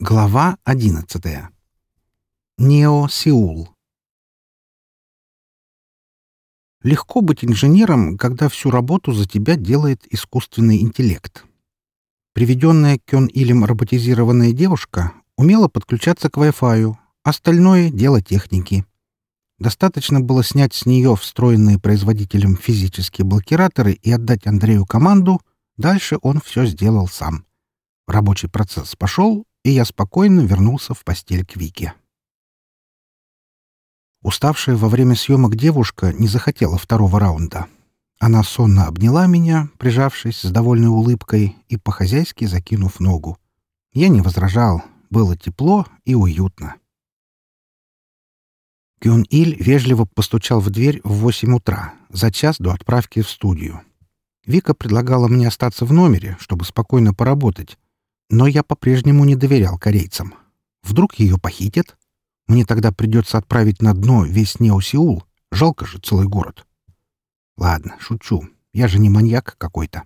Глава одиннадцатая. Нео-Сеул. Легко быть инженером, когда всю работу за тебя делает искусственный интеллект. Приведенная Кён Илем роботизированная девушка умела подключаться к Wi-Fi, остальное — дело техники. Достаточно было снять с нее встроенные производителем физические блокираторы и отдать Андрею команду, дальше он все сделал сам. Рабочий процесс пошел, и я спокойно вернулся в постель к Вике. Уставшая во время съемок девушка не захотела второго раунда. Она сонно обняла меня, прижавшись с довольной улыбкой и по-хозяйски закинув ногу. Я не возражал, было тепло и уютно. Кюн Иль вежливо постучал в дверь в восемь утра, за час до отправки в студию. Вика предлагала мне остаться в номере, чтобы спокойно поработать, но я по-прежнему не доверял корейцам. Вдруг ее похитят? Мне тогда придется отправить на дно весь Неосеул. Жалко же целый город. Ладно, шучу. Я же не маньяк какой-то.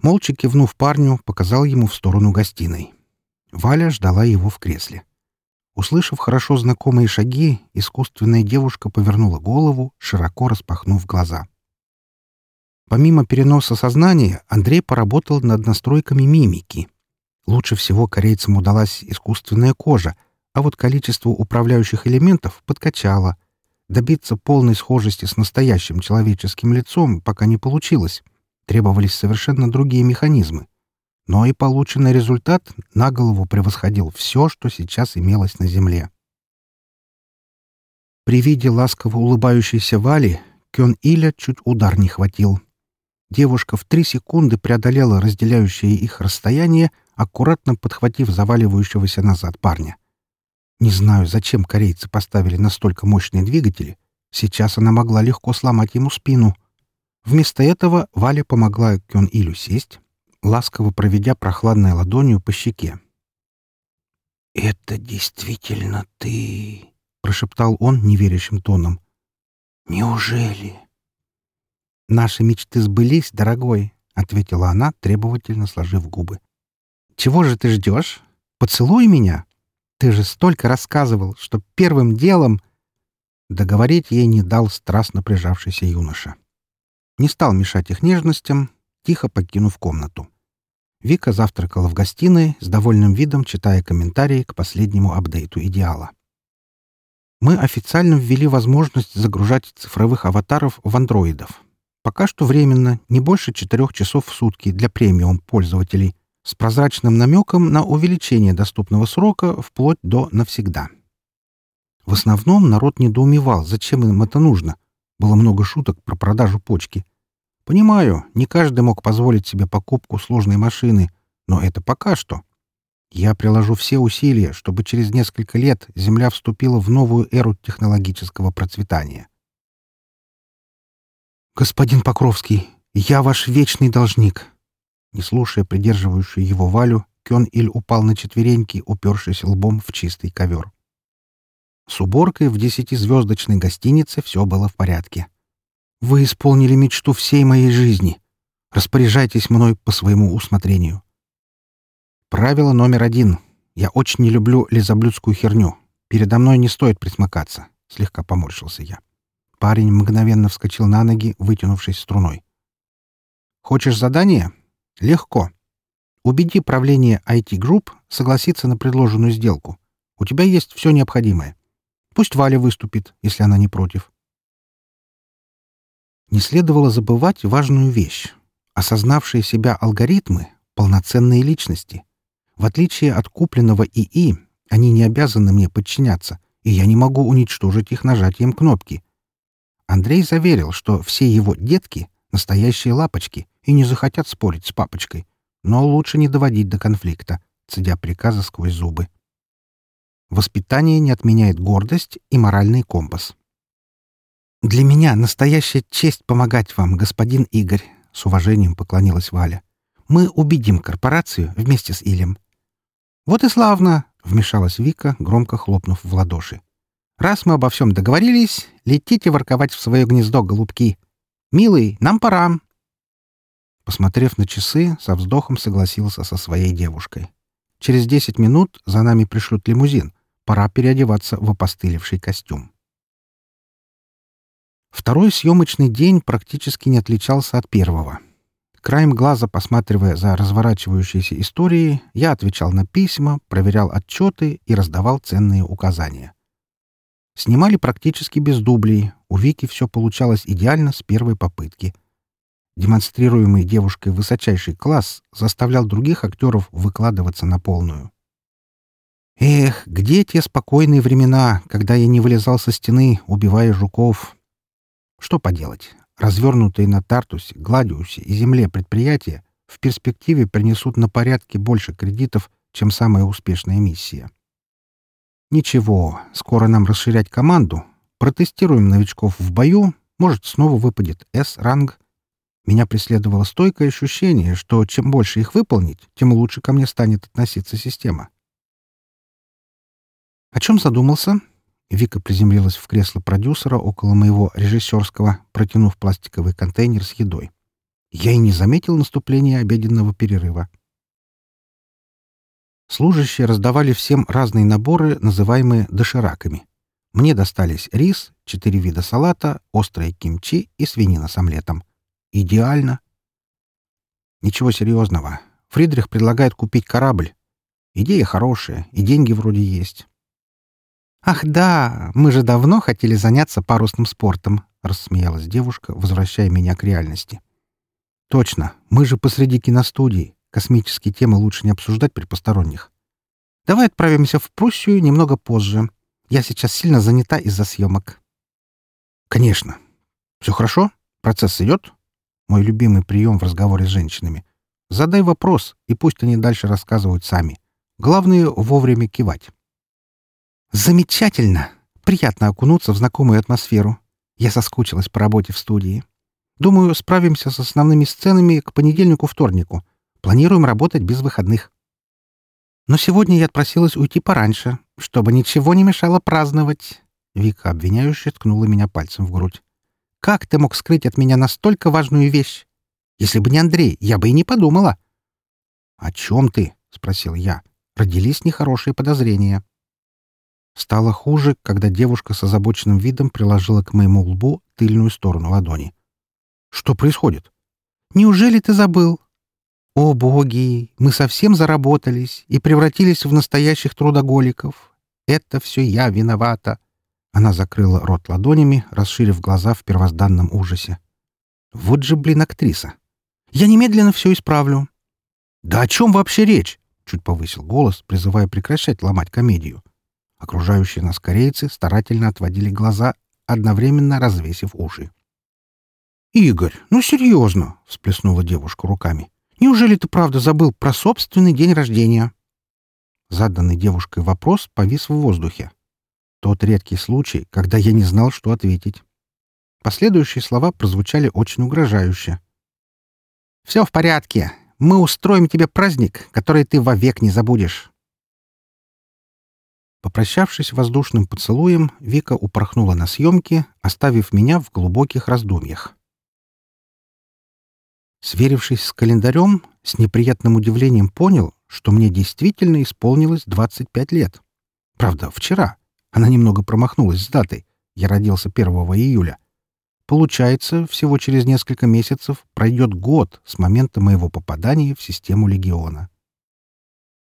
Молча кивнув парню, показал ему в сторону гостиной. Валя ждала его в кресле. Услышав хорошо знакомые шаги, искусственная девушка повернула голову, широко распахнув глаза. Помимо переноса сознания, Андрей поработал над настройками мимики — Лучше всего корейцам удалась искусственная кожа, а вот количество управляющих элементов подкачало. Добиться полной схожести с настоящим человеческим лицом пока не получилось. Требовались совершенно другие механизмы. Но и полученный результат на голову превосходил все, что сейчас имелось на Земле. При виде ласково улыбающейся Вали Кён Иля чуть удар не хватил. Девушка в три секунды преодолела разделяющее их расстояние — аккуратно подхватив заваливающегося назад парня. Не знаю, зачем корейцы поставили настолько мощные двигатели. Сейчас она могла легко сломать ему спину. Вместо этого Валя помогла Кён Илю сесть, ласково проведя прохладной ладонью по щеке. «Это действительно ты!» — прошептал он неверящим тоном. «Неужели?» «Наши мечты сбылись, дорогой», — ответила она, требовательно сложив губы. Чего же ты ждешь? Поцелуй меня. Ты же столько рассказывал, что первым делом...» Договорить ей не дал страстно прижавшийся юноша. Не стал мешать их нежностям, тихо покинув комнату. Вика завтракала в гостиной, с довольным видом читая комментарии к последнему апдейту «Идеала». Мы официально ввели возможность загружать цифровых аватаров в андроидов. Пока что временно, не больше четырех часов в сутки для премиум-пользователей — с прозрачным намеком на увеличение доступного срока вплоть до навсегда. В основном народ недоумевал, зачем им это нужно. Было много шуток про продажу почки. Понимаю, не каждый мог позволить себе покупку сложной машины, но это пока что. Я приложу все усилия, чтобы через несколько лет Земля вступила в новую эру технологического процветания. «Господин Покровский, я ваш вечный должник», не слушая придерживающую его Валю, Кён-Иль упал на четвереньки, упершись лбом в чистый ковер. С уборкой в десятизвездочной гостинице все было в порядке. «Вы исполнили мечту всей моей жизни. Распоряжайтесь мной по своему усмотрению». Правило номер один. Я очень не люблю лизоблюдскую херню. Передо мной не стоит присмыкаться. Слегка поморщился я. Парень мгновенно вскочил на ноги, вытянувшись струной. «Хочешь задание? Легко. Убеди правление IT Group согласиться на предложенную сделку. У тебя есть все необходимое. Пусть Валя выступит, если она не против. Не следовало забывать важную вещь. Осознавшие себя алгоритмы — полноценные личности. В отличие от купленного ИИ, они не обязаны мне подчиняться, и я не могу уничтожить их нажатием кнопки. Андрей заверил, что все его детки — настоящие лапочки — и не захотят спорить с папочкой. Но лучше не доводить до конфликта, цедя приказы сквозь зубы. Воспитание не отменяет гордость и моральный компас. «Для меня настоящая честь помогать вам, господин Игорь», — с уважением поклонилась Валя. «Мы убедим корпорацию вместе с Илем». «Вот и славно!» — вмешалась Вика, громко хлопнув в ладоши. «Раз мы обо всем договорились, летите ворковать в свое гнездо, голубки. Милый, нам пора. Посмотрев на часы, со вздохом согласился со своей девушкой. Через десять минут за нами пришлют лимузин. Пора переодеваться в опостылевший костюм. Второй съемочный день практически не отличался от первого. Краем глаза, посматривая за разворачивающейся историей, я отвечал на письма, проверял отчеты и раздавал ценные указания. Снимали практически без дублей, у Вики все получалось идеально с первой попытки. Демонстрируемый девушкой высочайший класс заставлял других актеров выкладываться на полную. Эх, где те спокойные времена, когда я не вылезал со стены, убивая жуков? Что поделать, развернутые на Тартусе, Гладиусе и Земле предприятия в перспективе принесут на порядке больше кредитов, чем самая успешная миссия. Ничего, скоро нам расширять команду. Протестируем новичков в бою, может, снова выпадет С-ранг. Меня преследовало стойкое ощущение, что чем больше их выполнить, тем лучше ко мне станет относиться система. О чем задумался? Вика приземлилась в кресло продюсера около моего режиссерского, протянув пластиковый контейнер с едой. Я и не заметил наступления обеденного перерыва. Служащие раздавали всем разные наборы, называемые дошираками. Мне достались рис, четыре вида салата, острое кимчи и свинина с омлетом. Идеально. Ничего серьезного. Фридрих предлагает купить корабль. Идея хорошая, и деньги вроде есть. «Ах да, мы же давно хотели заняться парусным спортом», — рассмеялась девушка, возвращая меня к реальности. «Точно, мы же посреди киностудии. Космические темы лучше не обсуждать при посторонних. Давай отправимся в Пруссию немного позже. Я сейчас сильно занята из-за съемок». «Конечно. Все хорошо? Процесс идет?» Мой любимый прием в разговоре с женщинами. Задай вопрос, и пусть они дальше рассказывают сами. Главное — вовремя кивать. Замечательно! Приятно окунуться в знакомую атмосферу. Я соскучилась по работе в студии. Думаю, справимся с основными сценами к понедельнику-вторнику. Планируем работать без выходных. Но сегодня я отпросилась уйти пораньше, чтобы ничего не мешало праздновать. Вика обвиняюще ткнула меня пальцем в грудь. «Как ты мог скрыть от меня настолько важную вещь? Если бы не Андрей, я бы и не подумала». «О чем ты?» — спросил я. Родились нехорошие подозрения. Стало хуже, когда девушка с озабоченным видом приложила к моему лбу тыльную сторону ладони. «Что происходит?» «Неужели ты забыл?» «О, боги! Мы совсем заработались и превратились в настоящих трудоголиков. Это все я виновата!» Она закрыла рот ладонями, расширив глаза в первозданном ужасе. «Вот же, блин, актриса! Я немедленно все исправлю!» «Да о чем вообще речь?» — чуть повысил голос, призывая прекращать ломать комедию. Окружающие нас корейцы старательно отводили глаза, одновременно развесив уши. «Игорь, ну серьезно!» — всплеснула девушка руками. «Неужели ты правда забыл про собственный день рождения?» Заданный девушкой вопрос повис в воздухе. Тот редкий случай, когда я не знал, что ответить. Последующие слова прозвучали очень угрожающе. «Все в порядке. Мы устроим тебе праздник, который ты вовек не забудешь. Попрощавшись воздушным поцелуем, Вика упорхнула на съемки, оставив меня в глубоких раздумьях. Сверившись с календарем, с неприятным удивлением понял, что мне действительно исполнилось 25 лет. Правда, вчера. Она немного промахнулась с датой. Я родился 1 июля. Получается, всего через несколько месяцев пройдет год с момента моего попадания в систему Легиона.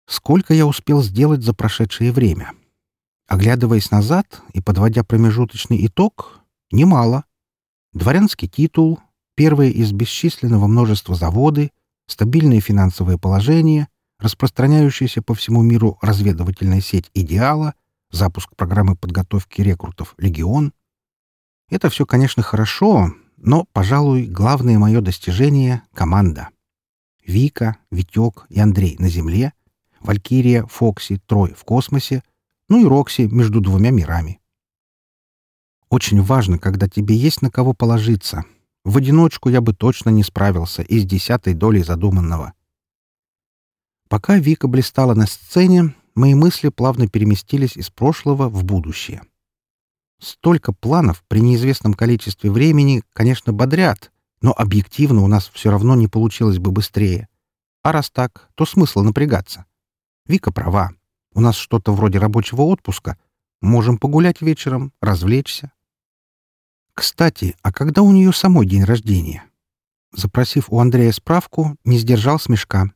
Сколько я успел сделать за прошедшее время? — Оглядываясь назад и подводя промежуточный итог, немало. Дворянский титул, первые из бесчисленного множества заводы, стабильное финансовое положение, распространяющаяся по всему миру разведывательная сеть «Идеала», запуск программы подготовки рекрутов «Легион». Это все, конечно, хорошо, но, пожалуй, главное мое достижение — команда. Вика, Витек и Андрей на Земле, Валькирия, Фокси, Трой в космосе — ну и Рокси между двумя мирами. Очень важно, когда тебе есть на кого положиться. В одиночку я бы точно не справился и с десятой долей задуманного. Пока Вика блистала на сцене, мои мысли плавно переместились из прошлого в будущее. Столько планов при неизвестном количестве времени, конечно, бодрят, но объективно у нас все равно не получилось бы быстрее. А раз так, то смысл напрягаться. Вика права. У нас что-то вроде рабочего отпуска. Можем погулять вечером, развлечься. Кстати, а когда у нее самой день рождения? Запросив у Андрея справку, не сдержал смешка.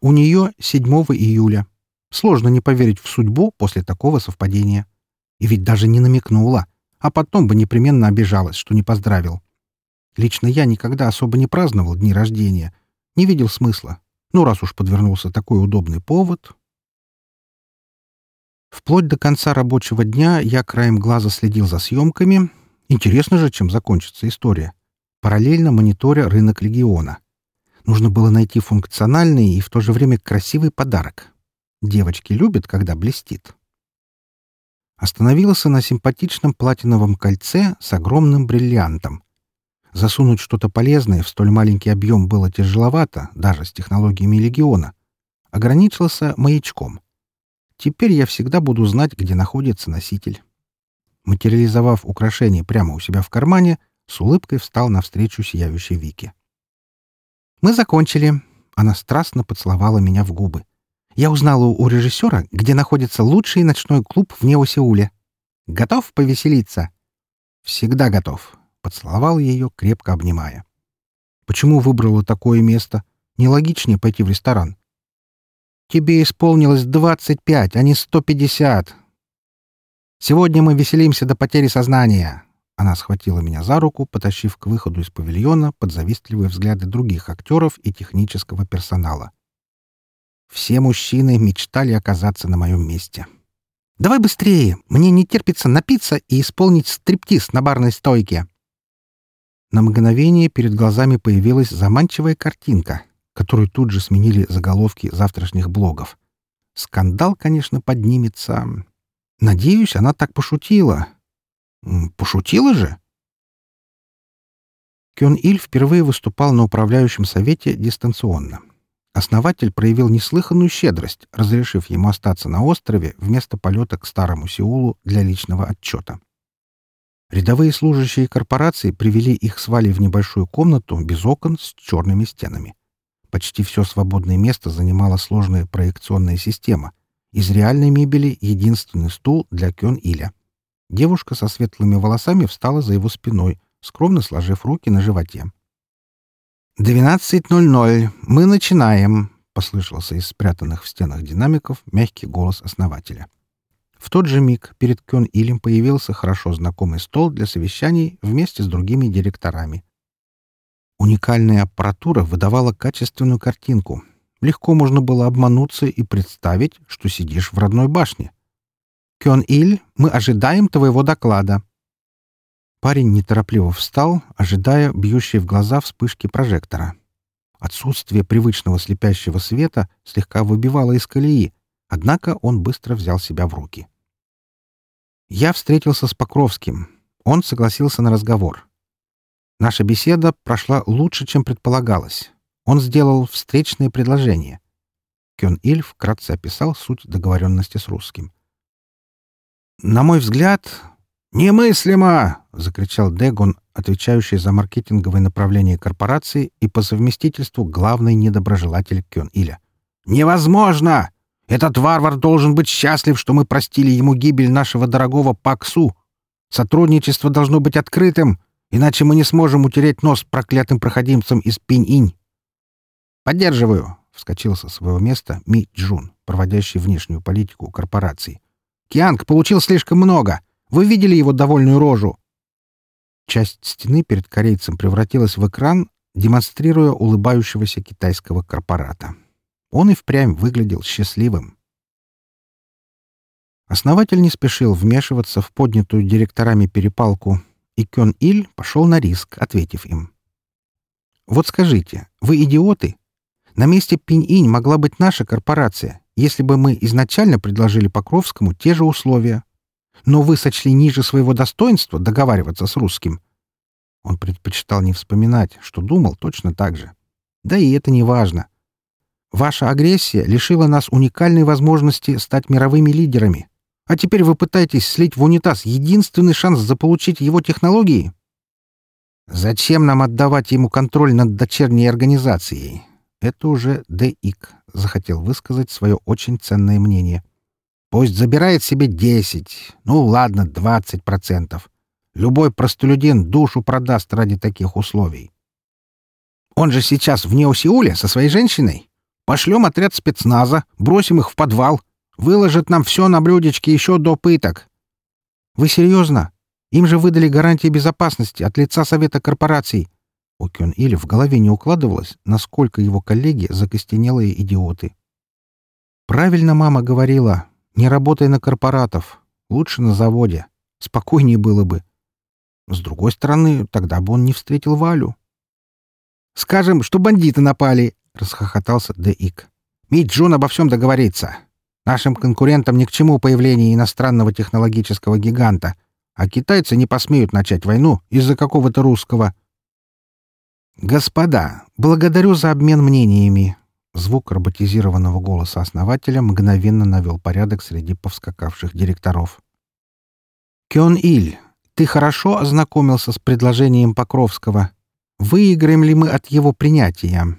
У нее 7 июля. Сложно не поверить в судьбу после такого совпадения. И ведь даже не намекнула, а потом бы непременно обижалась, что не поздравил. Лично я никогда особо не праздновал дни рождения. Не видел смысла. Ну, раз уж подвернулся такой удобный повод. Вплоть до конца рабочего дня я краем глаза следил за съемками. Интересно же, чем закончится история. Параллельно мониторя рынок региона. Нужно было найти функциональный и в то же время красивый подарок. Девочки любят, когда блестит. Остановился на симпатичном платиновом кольце с огромным бриллиантом. Засунуть что-то полезное в столь маленький объем было тяжеловато, даже с технологиями легиона. Ограничился маячком. Теперь я всегда буду знать, где находится носитель. Материализовав украшение прямо у себя в кармане, с улыбкой встал навстречу сияющей Вике. «Мы закончили». Она страстно поцеловала меня в губы. «Я узнала у режиссера, где находится лучший ночной клуб в Неосеуле. Готов повеселиться?» «Всегда готов», — поцеловал ее, крепко обнимая. «Почему выбрала такое место? Нелогичнее пойти в ресторан». «Тебе исполнилось двадцать пять, а не сто пятьдесят. Сегодня мы веселимся до потери сознания. Она схватила меня за руку, потащив к выходу из павильона под завистливые взгляды других актеров и технического персонала. Все мужчины мечтали оказаться на моем месте. «Давай быстрее! Мне не терпится напиться и исполнить стриптиз на барной стойке!» На мгновение перед глазами появилась заманчивая картинка, которую тут же сменили заголовки завтрашних блогов. Скандал, конечно, поднимется. Надеюсь, она так пошутила, Пошутила же? Кён Иль впервые выступал на управляющем совете дистанционно. Основатель проявил неслыханную щедрость, разрешив ему остаться на острове вместо полета к старому Сеулу для личного отчета. Рядовые служащие корпорации привели их с Валей в небольшую комнату без окон с черными стенами. Почти все свободное место занимала сложная проекционная система. Из реальной мебели единственный стул для Кён Иля. Девушка со светлыми волосами встала за его спиной, скромно сложив руки на животе. «Двенадцать ноль ноль. Мы начинаем», — послышался из спрятанных в стенах динамиков мягкий голос основателя. В тот же миг перед Кён Илем появился хорошо знакомый стол для совещаний вместе с другими директорами. Уникальная аппаратура выдавала качественную картинку. Легко можно было обмануться и представить, что сидишь в родной башне. Кён-Иль, мы ожидаем твоего доклада». Парень неторопливо встал, ожидая бьющей в глаза вспышки прожектора. Отсутствие привычного слепящего света слегка выбивало из колеи, однако он быстро взял себя в руки. Я встретился с Покровским. Он согласился на разговор. Наша беседа прошла лучше, чем предполагалось. Он сделал встречное предложение. Кён Иль вкратце описал суть договоренности с русским. На мой взгляд, немыслимо, закричал Дегон, отвечающий за маркетинговое направление корпорации и по совместительству главный недоброжелатель Кён Иля. Невозможно! Этот варвар должен быть счастлив, что мы простили ему гибель нашего дорогого Паксу. Сотрудничество должно быть открытым, иначе мы не сможем утереть нос проклятым проходимцам из Пинь-Инь. Поддерживаю, вскочил со своего места Ми Джун, проводящий внешнюю политику корпорации. Кианг получил слишком много. Вы видели его довольную рожу?» Часть стены перед корейцем превратилась в экран, демонстрируя улыбающегося китайского корпората. Он и впрямь выглядел счастливым. Основатель не спешил вмешиваться в поднятую директорами перепалку, и Кён Иль пошел на риск, ответив им. «Вот скажите, вы идиоты? На месте Пинь-Инь могла быть наша корпорация, если бы мы изначально предложили Покровскому те же условия. Но вы сочли ниже своего достоинства договариваться с русским. Он предпочитал не вспоминать, что думал точно так же. Да и это не важно. Ваша агрессия лишила нас уникальной возможности стать мировыми лидерами. А теперь вы пытаетесь слить в унитаз единственный шанс заполучить его технологии? Зачем нам отдавать ему контроль над дочерней организацией? Это уже Д.Ик захотел высказать свое очень ценное мнение. Пусть забирает себе десять, ну ладно, двадцать процентов. Любой простолюдин душу продаст ради таких условий. Он же сейчас в Неосеуле со своей женщиной. Пошлем отряд спецназа, бросим их в подвал, выложат нам все на блюдечке еще до пыток. Вы серьезно? Им же выдали гарантии безопасности от лица Совета корпораций. У Кён Иля в голове не укладывалось, насколько его коллеги закостенелые идиоты. Правильно мама говорила, не работай на корпоратов, лучше на заводе. Спокойнее было бы. С другой стороны, тогда бы он не встретил Валю. «Скажем, что бандиты напали!» — расхохотался Д.Ик. «Мить Джун обо всем договорится. Нашим конкурентам ни к чему появление иностранного технологического гиганта, а китайцы не посмеют начать войну из-за какого-то русского». «Господа, благодарю за обмен мнениями!» Звук роботизированного голоса основателя мгновенно навел порядок среди повскакавших директоров. «Кён Иль, ты хорошо ознакомился с предложением Покровского. Выиграем ли мы от его принятия?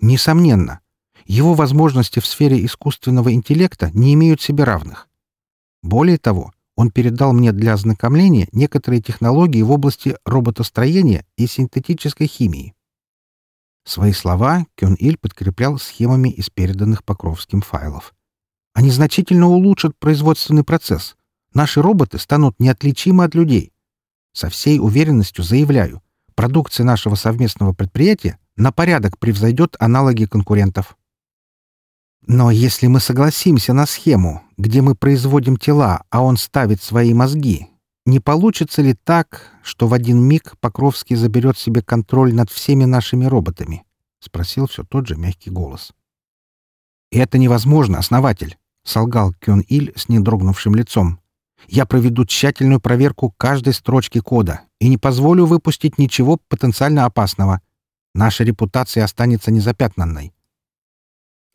Несомненно. Его возможности в сфере искусственного интеллекта не имеют себе равных. Более того, он передал мне для ознакомления некоторые технологии в области роботостроения и синтетической химии. Свои слова Кён-Иль подкреплял схемами из переданных Покровским файлов. Они значительно улучшат производственный процесс, Наши роботы станут неотличимы от людей. Со всей уверенностью заявляю, продукция нашего совместного предприятия на порядок превзойдет аналоги конкурентов. Но если мы согласимся на схему, где мы производим тела, а он ставит свои мозги, не получится ли так, что в один миг Покровский заберет себе контроль над всеми нашими роботами? — спросил все тот же мягкий голос. «Это невозможно, основатель», — солгал Кён Иль с недрогнувшим лицом. Я проведу тщательную проверку каждой строчки кода и не позволю выпустить ничего потенциально опасного. Наша репутация останется незапятнанной.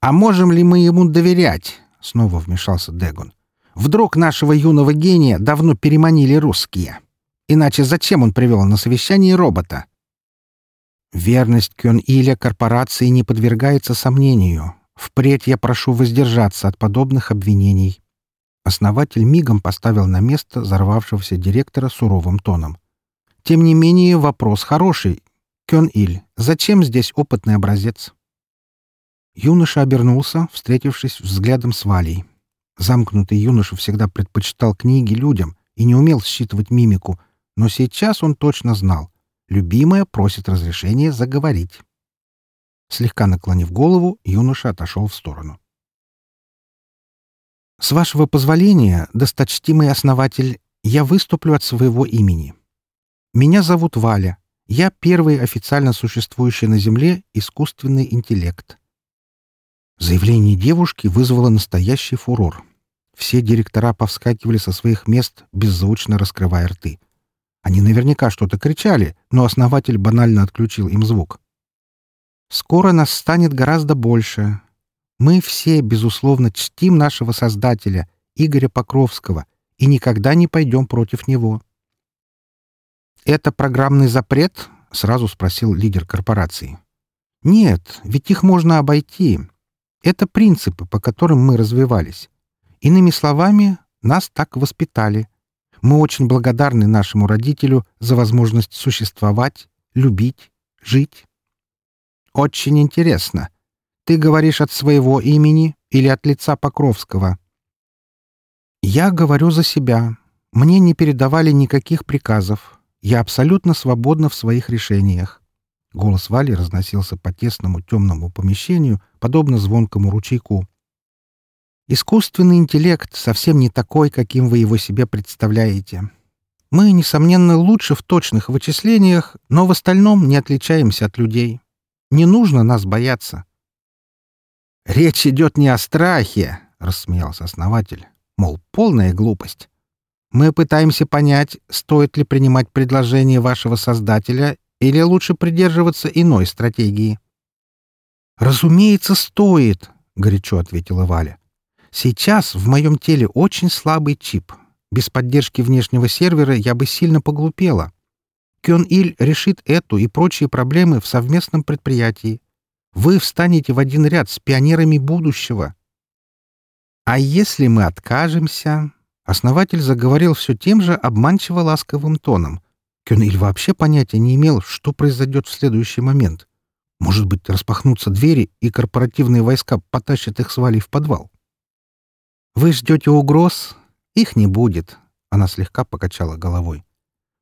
«А можем ли мы ему доверять?» — снова вмешался Дегон. «Вдруг нашего юного гения давно переманили русские? Иначе зачем он привел на совещание робота?» Верность Кён-Иля корпорации не подвергается сомнению. Впредь я прошу воздержаться от подобных обвинений. Основатель мигом поставил на место взорвавшегося директора суровым тоном. «Тем не менее, вопрос хороший. Кён-Иль, зачем здесь опытный образец?» Юноша обернулся, встретившись взглядом с Валей. Замкнутый юноша всегда предпочитал книги людям и не умел считывать мимику, но сейчас он точно знал. Любимая просит разрешения заговорить. Слегка наклонив голову, юноша отошел в сторону. С вашего позволения, досточтимый основатель, я выступлю от своего имени. Меня зовут Валя. Я первый официально существующий на Земле искусственный интеллект. Заявление девушки вызвало настоящий фурор. Все директора повскакивали со своих мест, беззвучно раскрывая рты. Они наверняка что-то кричали, но основатель банально отключил им звук. «Скоро нас станет гораздо больше. Мы все, безусловно, чтим нашего Создателя, Игоря Покровского, и никогда не пойдем против него. «Это программный запрет?» — сразу спросил лидер корпорации. «Нет, ведь их можно обойти. Это принципы, по которым мы развивались. Иными словами, нас так воспитали. Мы очень благодарны нашему родителю за возможность существовать, любить, жить. Очень интересно. Ты говоришь от своего имени или от лица Покровского? Я говорю за себя. Мне не передавали никаких приказов. Я абсолютно свободна в своих решениях. Голос Вали разносился по тесному темному помещению, подобно звонкому ручейку. Искусственный интеллект совсем не такой, каким вы его себе представляете. Мы, несомненно, лучше в точных вычислениях, но в остальном не отличаемся от людей. Не нужно нас бояться. «Речь идет не о страхе», — рассмеялся основатель. «Мол, полная глупость. Мы пытаемся понять, стоит ли принимать предложение вашего создателя или лучше придерживаться иной стратегии». «Разумеется, стоит», — горячо ответила Валя. «Сейчас в моем теле очень слабый чип. Без поддержки внешнего сервера я бы сильно поглупела. Кён Иль решит эту и прочие проблемы в совместном предприятии. Вы встанете в один ряд с пионерами будущего. А если мы откажемся? Основатель заговорил все тем же обманчиво ласковым тоном. Кёниль вообще понятия не имел, что произойдет в следующий момент. Может быть, распахнутся двери, и корпоративные войска потащат их с Валей в подвал. «Вы ждете угроз? Их не будет», — она слегка покачала головой.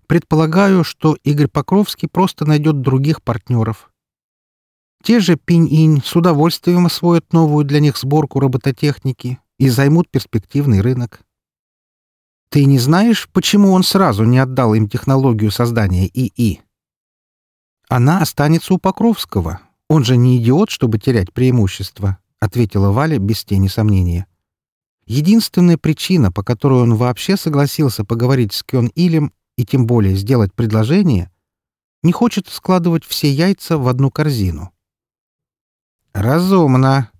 «Предполагаю, что Игорь Покровский просто найдет других партнеров. Те же Пинь-Инь с удовольствием освоят новую для них сборку робототехники и займут перспективный рынок. Ты не знаешь, почему он сразу не отдал им технологию создания ИИ? Она останется у Покровского. Он же не идиот, чтобы терять преимущество, ответила Валя без тени сомнения. Единственная причина, по которой он вообще согласился поговорить с Кён Илем и тем более сделать предложение, не хочет складывать все яйца в одну корзину. «Разумно.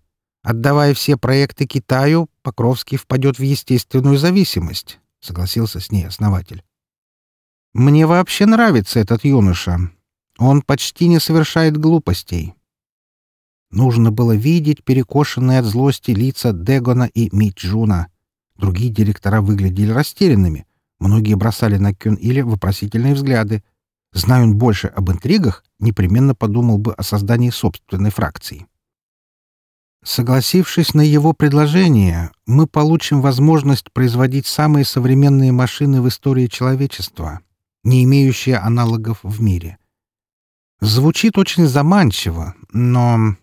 Отдавая все проекты Китаю, Покровский впадет в естественную зависимость», — согласился с ней основатель. «Мне вообще нравится этот юноша. Он почти не совершает глупостей». Нужно было видеть перекошенные от злости лица Дегона и Миджуна. Другие директора выглядели растерянными. Многие бросали на Кюн или вопросительные взгляды. Зная он больше об интригах, непременно подумал бы о создании собственной фракции. Согласившись на его предложение, мы получим возможность производить самые современные машины в истории человечества, не имеющие аналогов в мире. Звучит очень заманчиво, но...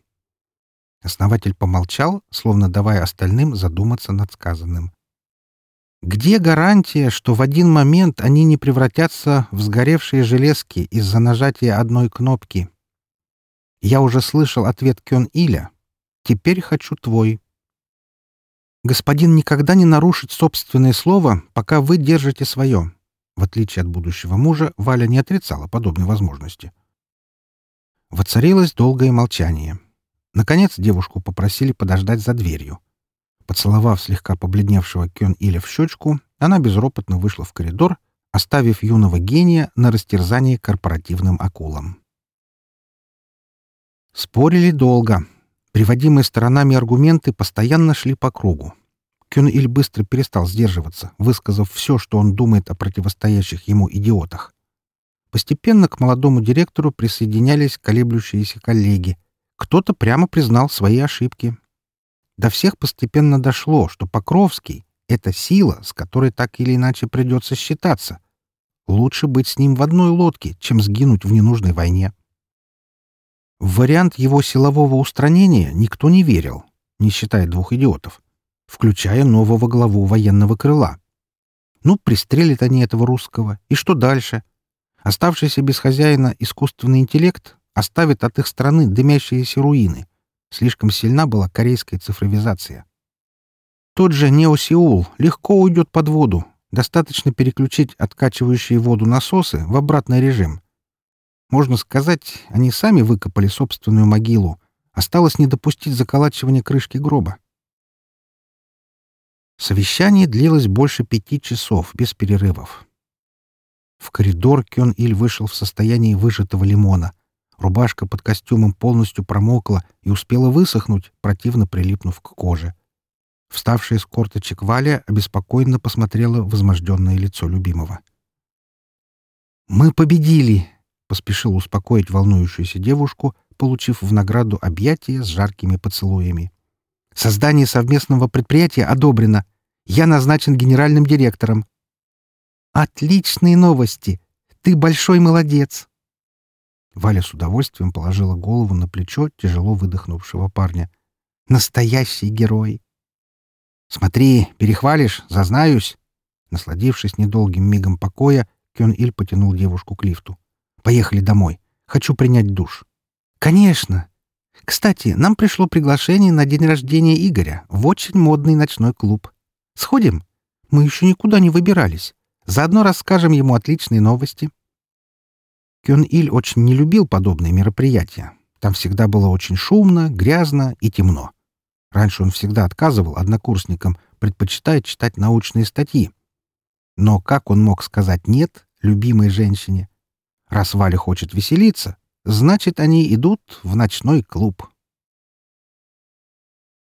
Основатель помолчал, словно давая остальным задуматься над сказанным. Где гарантия, что в один момент они не превратятся в сгоревшие железки из-за нажатия одной кнопки? Я уже слышал ответ Кён Иля — Теперь хочу твой. Господин никогда не нарушит собственное слово, пока вы держите свое. В отличие от будущего мужа, Валя не отрицала подобной возможности. Воцарилось долгое молчание. Наконец девушку попросили подождать за дверью. Поцеловав слегка побледневшего Кён Иля в щечку, она безропотно вышла в коридор, оставив юного гения на растерзание корпоративным акулам. Спорили долго, Приводимые сторонами аргументы постоянно шли по кругу. Кён-Иль быстро перестал сдерживаться, высказав все, что он думает о противостоящих ему идиотах. Постепенно к молодому директору присоединялись колеблющиеся коллеги. Кто-то прямо признал свои ошибки. До всех постепенно дошло, что Покровский — это сила, с которой так или иначе придется считаться. Лучше быть с ним в одной лодке, чем сгинуть в ненужной войне. В вариант его силового устранения никто не верил, не считая двух идиотов, включая нового главу военного крыла. Ну, пристрелят они этого русского, и что дальше? Оставшийся без хозяина искусственный интеллект оставит от их страны дымящиеся руины. Слишком сильна была корейская цифровизация. Тот же Неосеул легко уйдет под воду, достаточно переключить откачивающие воду насосы в обратный режим — можно сказать, они сами выкопали собственную могилу. Осталось не допустить заколачивания крышки гроба. Совещание длилось больше пяти часов, без перерывов. В коридор Кён Иль вышел в состоянии выжатого лимона. Рубашка под костюмом полностью промокла и успела высохнуть, противно прилипнув к коже. Вставшая с корточек Валя обеспокоенно посмотрела в возможденное лицо любимого. «Мы победили!» — поспешил успокоить волнующуюся девушку, получив в награду объятия с жаркими поцелуями. «Создание совместного предприятия одобрено. Я назначен генеральным директором». «Отличные новости! Ты большой молодец!» Валя с удовольствием положила голову на плечо тяжело выдохнувшего парня. «Настоящий герой!» «Смотри, перехвалишь, зазнаюсь!» Насладившись недолгим мигом покоя, Кён Иль потянул девушку к лифту. Поехали домой. Хочу принять душ». «Конечно. Кстати, нам пришло приглашение на день рождения Игоря в очень модный ночной клуб. Сходим? Мы еще никуда не выбирались. Заодно расскажем ему отличные новости». Кён Иль очень не любил подобные мероприятия. Там всегда было очень шумно, грязно и темно. Раньше он всегда отказывал однокурсникам, предпочитая читать научные статьи. Но как он мог сказать «нет» любимой женщине? Раз Валя хочет веселиться, значит, они идут в ночной клуб.